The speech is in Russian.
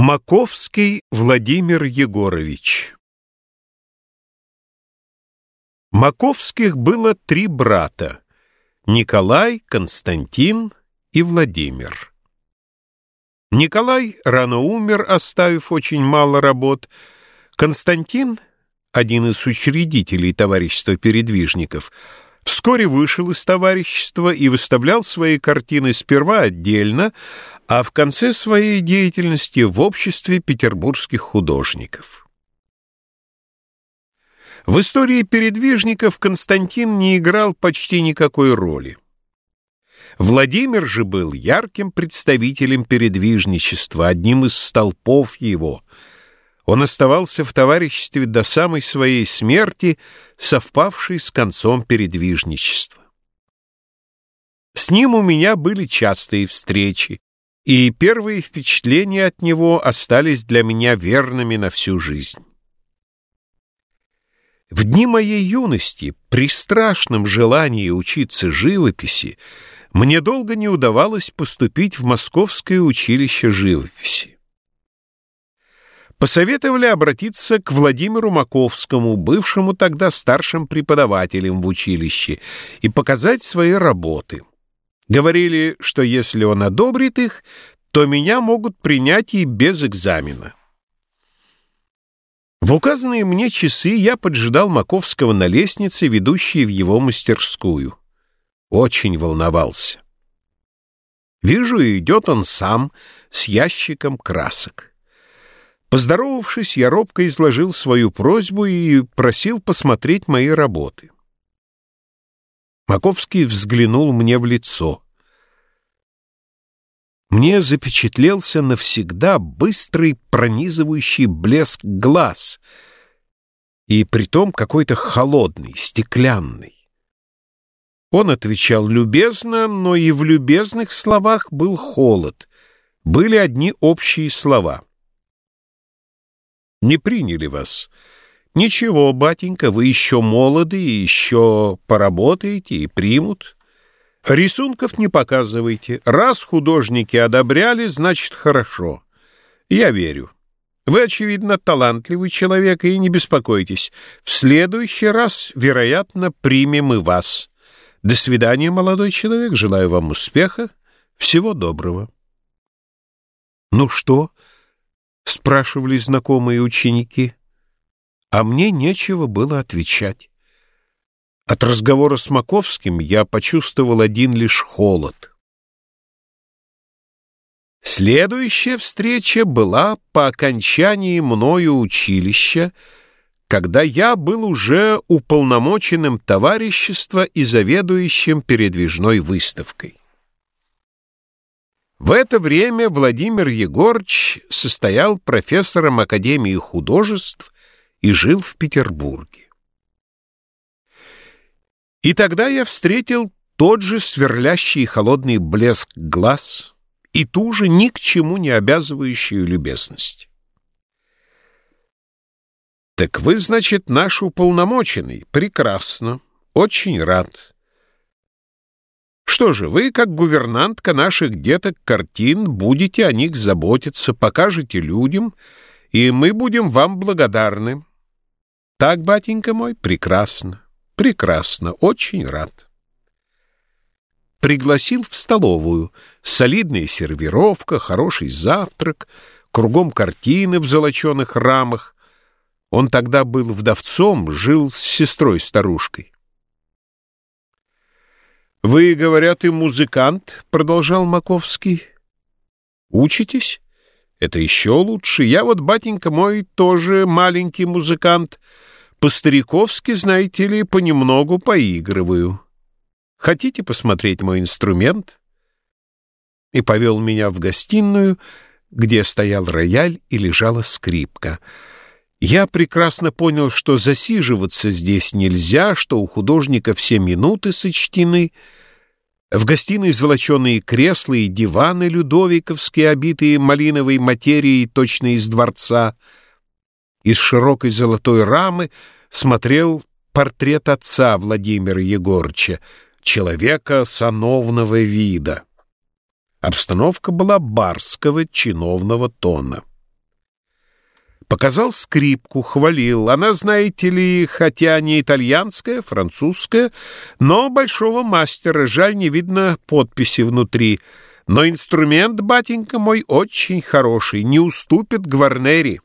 Маковский Владимир Егорович Маковских было три брата — Николай, Константин и Владимир. Николай рано умер, оставив очень мало работ. Константин, один из учредителей товарищества передвижников, вскоре вышел из товарищества и выставлял свои картины сперва отдельно, а в конце своей деятельности в обществе петербургских художников. В истории передвижников Константин не играл почти никакой роли. Владимир же был ярким представителем передвижничества, одним из столпов его. Он оставался в товариществе до самой своей смерти, совпавшей с концом передвижничества. С ним у меня были частые встречи, и первые впечатления от него остались для меня верными на всю жизнь. В дни моей юности, при страшном желании учиться живописи, мне долго не удавалось поступить в Московское училище живописи. Посоветовали обратиться к Владимиру Маковскому, бывшему тогда старшим преподавателем в училище, и показать свои работы. Говорили, что если он одобрит их, то меня могут принять и без экзамена. В указанные мне часы я поджидал Маковского на лестнице, ведущей в его мастерскую. Очень волновался. Вижу, идет он сам с ящиком красок. Поздоровавшись, я робко изложил свою просьбу и просил посмотреть мои работы. Маковский взглянул мне в лицо. Мне запечатлелся навсегда быстрый пронизывающий блеск глаз, и притом какой-то холодный, стеклянный. Он отвечал любезно, но и в любезных словах был холод. Были одни общие слова. «Не приняли вас», «Ничего, батенька, вы еще молоды еще поработаете и примут». Рисунков не показывайте. Раз художники одобряли, значит, хорошо. Я верю. Вы, очевидно, талантливый человек, и не беспокойтесь. В следующий раз, вероятно, примем и вас. До свидания, молодой человек. Желаю вам успеха. Всего доброго. «Ну что?» — спрашивали знакомые ученики а мне нечего было отвечать. От разговора с Маковским я почувствовал один лишь холод. Следующая встреча была по окончании мною училища, когда я был уже уполномоченным товарищества и заведующим передвижной выставкой. В это время Владимир Егорыч состоял профессором Академии художеств и жил в Петербурге. И тогда я встретил тот же сверлящий холодный блеск глаз и ту же ни к чему не обязывающую любезность. «Так вы, значит, наш уполномоченный? Прекрасно. Очень рад. Что же, вы, как гувернантка наших деток картин, будете о них заботиться, покажете людям, и мы будем вам благодарны. Так, батенька мой, прекрасно, прекрасно, очень рад. Пригласил в столовую. Солидная сервировка, хороший завтрак, кругом картины в золоченых рамах. Он тогда был вдовцом, жил с сестрой-старушкой. «Вы, говорят, и музыкант», — продолжал Маковский. «Учитесь?» Это еще лучше. Я вот, батенька мой, тоже маленький музыкант. По-стариковски, знаете ли, понемногу поигрываю. Хотите посмотреть мой инструмент?» И повел меня в гостиную, где стоял рояль и лежала скрипка. Я прекрасно понял, что засиживаться здесь нельзя, что у художника все минуты сочтены — в гостиной золоченые кресла и диваны людовиковские, обитые малиновой материей, точно из дворца. Из широкой золотой рамы смотрел портрет отца Владимира Егорча, человека сановного вида. Обстановка была барского чиновного тона. Показал скрипку, хвалил. Она, знаете ли, хотя не итальянская, французская, но большого мастера. Жаль, не видно подписи внутри. Но инструмент, батенька мой, очень хороший, не уступит Гварнери.